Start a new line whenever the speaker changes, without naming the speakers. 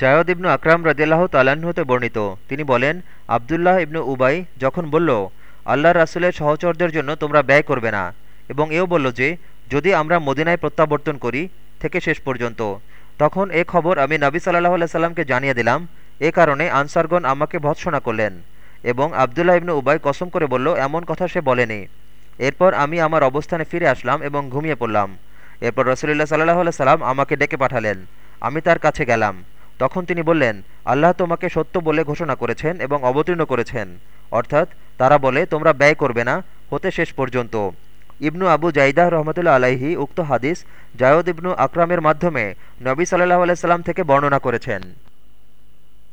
জায়দ ইবনু আকরাম রদিল্লাহ হতে বর্ণিত। তিনি বলেন, আবদুল্লাহ ইবনু উবাই যখন বলল আল্লাহ রাসুলের সহচরদের জন্য তোমরা ব্যয় করবে না এবং এও বলল যে, যদি আমরা মদিনায় প্রত্যাবর্তন করি থেকে শেষ পর্যন্ত, তখন এ খবর আমি নবী সাল্লাহ সাল্লামকে জানিয়ে দিলাম। এ কারণে আনসারগণ আমাকে ভৎসনা করলেন এবং আবদুল্লাহ ইবনু উবাই কসম করে বলল, এমন কথা সে বলেনি। এরপর আমি আমার অবস্থানে ফিরে আসলাম এবং ঘুমিয়ে পড়লাম। এরপর রসুলিল্লাহ সাল্লাহ সাল্লাম আমাকে ডেকে পাঠালেন। আমি তার কাছে গেলাম। তখন তিনি বললেন, আল্লাহ তোমাকে সত্য বলে ঘোষণা করেছেন এবং অবতীর্ণ করেছেন। অর্থাৎ তারা বলে, তোমরা ব্যয় করবে না, হতে শেষ পর্যন্ত। ইবনু আবু জাইদাহ রহমতুল্লা আলাইহি উক্ত হাদিস জায়দ ইবনু আকরামের মাধ্যমে নবী সাল্লাহ আলাইসাল্লাম থেকে বর্ণনা করেছেন।